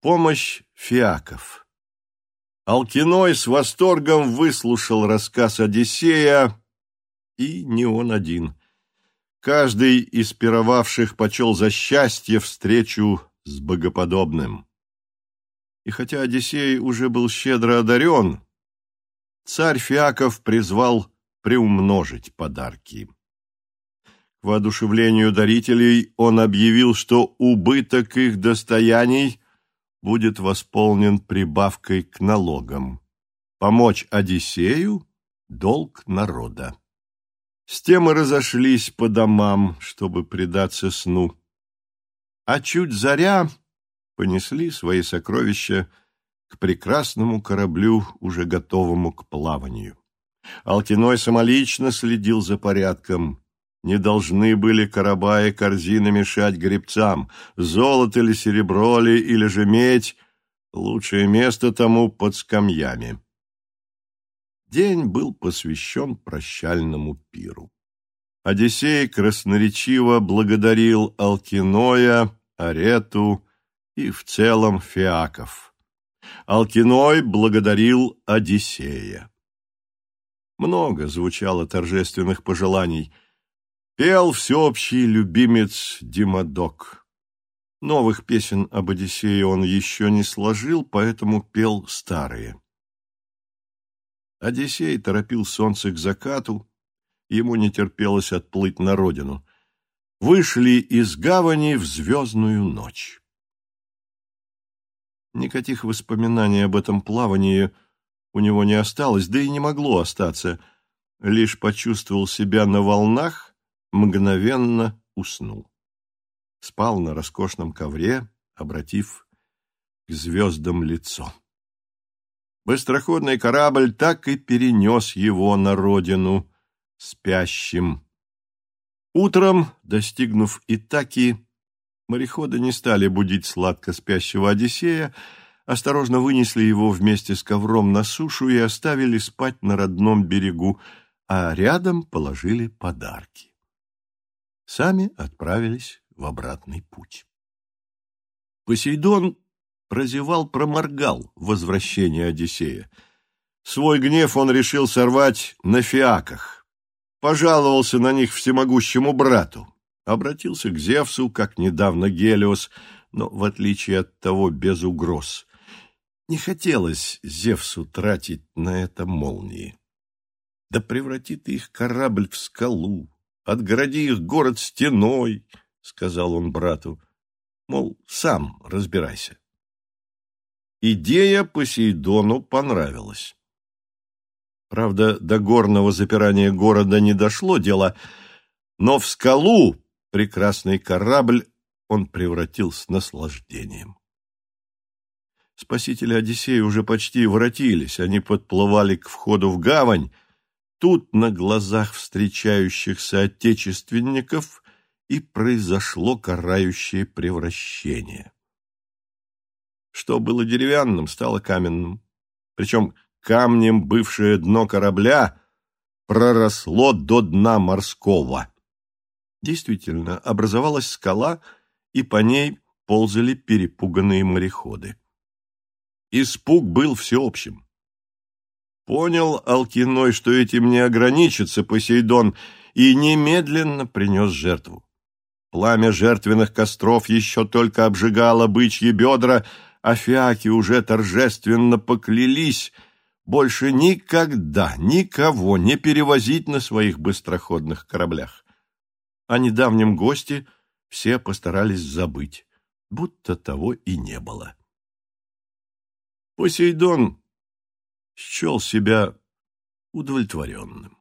Помощь фиаков. Алкиной с восторгом выслушал рассказ Одиссея, и не он один. Каждый из пировавших почел за счастье встречу с богоподобным. И хотя Одиссей уже был щедро одарен, царь Фиаков призвал приумножить подарки. К воодушевлению дарителей он объявил, что убыток их достояний будет восполнен прибавкой к налогам. Помочь Одиссею – долг народа. С тем и разошлись по домам, чтобы предаться сну. А чуть заря понесли свои сокровища к прекрасному кораблю, уже готовому к плаванию. Алтиной самолично следил за порядком. Не должны были короба и корзины мешать гребцам. Золото ли, серебро ли, или же медь — лучшее место тому под скамьями. День был посвящен прощальному пиру. Одиссей красноречиво благодарил Алкиноя, Арету и в целом Фиаков. Алкиной благодарил Одиссея. Много звучало торжественных пожеланий. Пел всеобщий любимец Димадок. Новых песен об Одиссее он еще не сложил, поэтому пел старые. Одиссей торопил солнце к закату, ему не терпелось отплыть на родину. Вышли из гавани в звездную ночь. Никаких воспоминаний об этом плавании – у него не осталось, да и не могло остаться. Лишь почувствовал себя на волнах, мгновенно уснул. Спал на роскошном ковре, обратив к звездам лицо. Быстроходный корабль так и перенес его на родину спящим. Утром, достигнув Итаки, мореходы не стали будить сладко спящего Одиссея, осторожно вынесли его вместе с ковром на сушу и оставили спать на родном берегу, а рядом положили подарки. Сами отправились в обратный путь. Посейдон прозевал-проморгал возвращение Одиссея. Свой гнев он решил сорвать на фиаках. Пожаловался на них всемогущему брату. Обратился к Зевсу, как недавно Гелиос, но, в отличие от того, без угроз. Не хотелось Зевсу тратить на это молнии. Да превратит их корабль в скалу, отгороди их город стеной, — сказал он брату. Мол, сам разбирайся. Идея Посейдону понравилась. Правда, до горного запирания города не дошло дело, но в скалу прекрасный корабль он превратил с наслаждением. Спасители Одиссея уже почти воротились, они подплывали к входу в гавань. Тут на глазах встречающихся отечественников и произошло карающее превращение. Что было деревянным, стало каменным. Причем камнем бывшее дно корабля проросло до дна морского. Действительно, образовалась скала, и по ней ползали перепуганные мореходы. Испуг был всеобщим. Понял Алкиной, что этим не ограничится Посейдон, и немедленно принес жертву. Пламя жертвенных костров еще только обжигало бычьи бедра, а фиаки уже торжественно поклялись больше никогда никого не перевозить на своих быстроходных кораблях. О недавнем госте все постарались забыть, будто того и не было. Посейдон счел себя удовлетворенным.